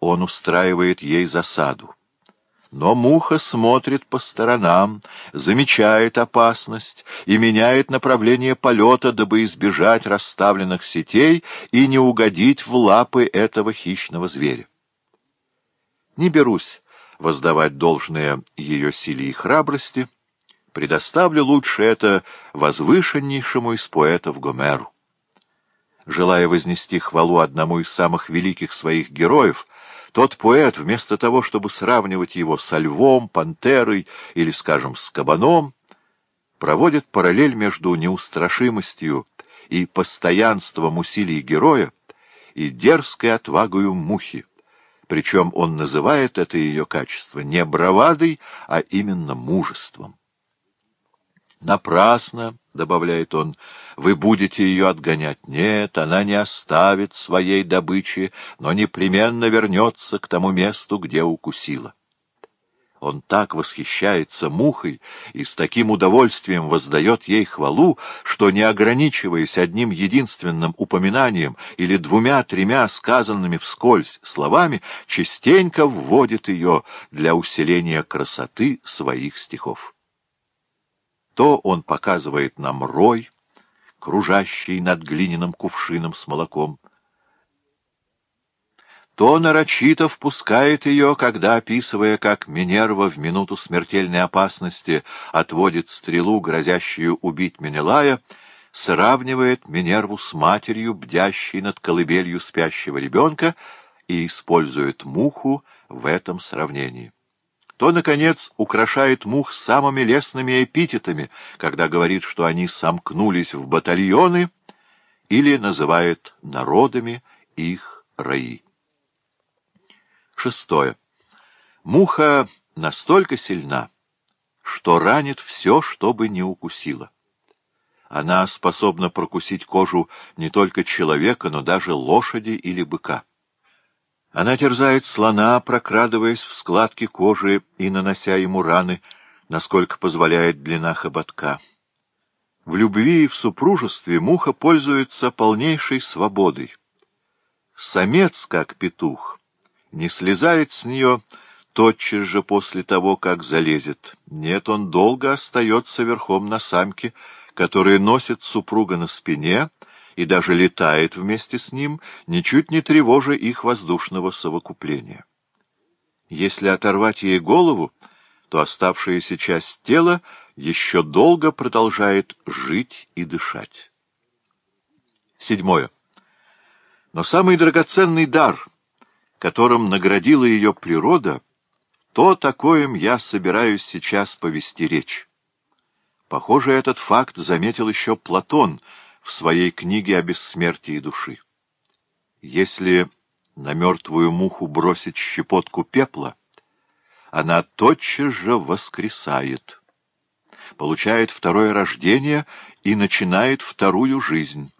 он устраивает ей засаду. Но муха смотрит по сторонам, замечает опасность и меняет направление полета, дабы избежать расставленных сетей и не угодить в лапы этого хищного зверя. Не берусь воздавать должное ее силе и храбрости, предоставлю лучше это возвышеннейшему из поэтов Гомеру. Желая вознести хвалу одному из самых великих своих героев — тот поэт, вместо того, чтобы сравнивать его со львом, пантерой или, скажем, с кабаном, проводит параллель между неустрашимостью и постоянством усилий героя и дерзкой отвагою мухи. Причем он называет это ее качество не бравадой, а именно мужеством. Напрасно добавляет он, — вы будете ее отгонять. Нет, она не оставит своей добычи, но непременно вернется к тому месту, где укусила. Он так восхищается мухой и с таким удовольствием воздает ей хвалу, что, не ограничиваясь одним единственным упоминанием или двумя-тремя сказанными вскользь словами, частенько вводит ее для усиления красоты своих стихов. То он показывает нам рой, кружащий над глиняным кувшином с молоком, то нарочито впускает ее, когда, описывая, как Минерва в минуту смертельной опасности отводит стрелу, грозящую убить Менелая, сравнивает Минерву с матерью, бдящей над колыбелью спящего ребенка, и использует муху в этом сравнении то, наконец, украшает мух самыми лестными эпитетами, когда говорит, что они сомкнулись в батальоны, или называет народами их раи. Шестое. Муха настолько сильна, что ранит все, что бы не укусила. Она способна прокусить кожу не только человека, но даже лошади или быка. Она терзает слона, прокрадываясь в складки кожи и нанося ему раны, насколько позволяет длина хоботка. В любви и в супружестве муха пользуется полнейшей свободой. Самец, как петух, не слезает с нее тотчас же после того, как залезет. Нет, он долго остается верхом на самке, которая носит супруга на спине — и даже летает вместе с ним, ничуть не тревожа их воздушного совокупления. Если оторвать ей голову, то оставшаяся часть тела еще долго продолжает жить и дышать. Седьмое. Но самый драгоценный дар, которым наградила ее природа, то о коем я собираюсь сейчас повести речь. Похоже, этот факт заметил еще Платон — в своей книге о бессмертии души. Если на мертвую муху бросить щепотку пепла, она тотчас же воскресает, получает второе рождение и начинает вторую жизнь.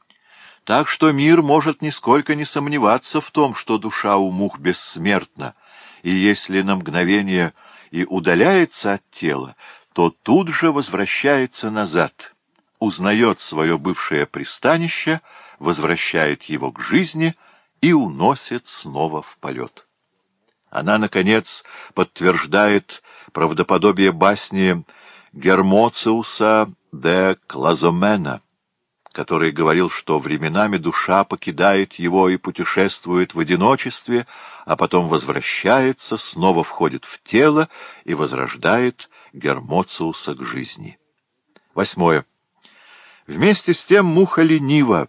Так что мир может нисколько не сомневаться в том, что душа у мух бессмертна, и если на мгновение и удаляется от тела, то тут же возвращается назад — узнает свое бывшее пристанище, возвращает его к жизни и уносит снова в полет. Она, наконец, подтверждает правдоподобие басни Гермоциуса де Клазомена, который говорил, что временами душа покидает его и путешествует в одиночестве, а потом возвращается, снова входит в тело и возрождает Гермоциуса к жизни. Восьмое. Вместе с тем муха ленива.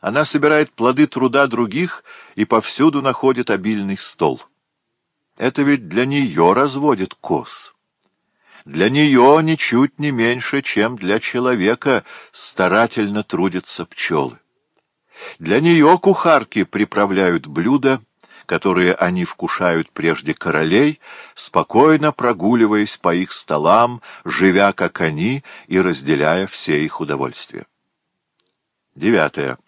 Она собирает плоды труда других и повсюду находит обильный стол. Это ведь для нее разводит коз. Для нее ничуть не меньше, чем для человека старательно трудятся пчелы. Для нее кухарки приправляют блюда, которые они вкушают прежде королей, спокойно прогуливаясь по их столам, живя как они и разделяя все их удовольствия. Девятое.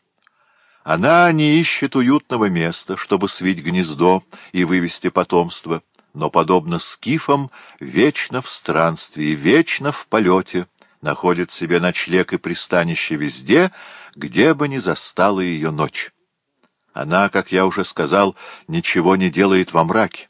Она не ищет уютного места, чтобы свить гнездо и вывести потомство, но, подобно скифам, вечно в странстве и вечно в полете, находит себе ночлег и пристанище везде, где бы ни застала ее ночь. Она, как я уже сказал, ничего не делает во мраке.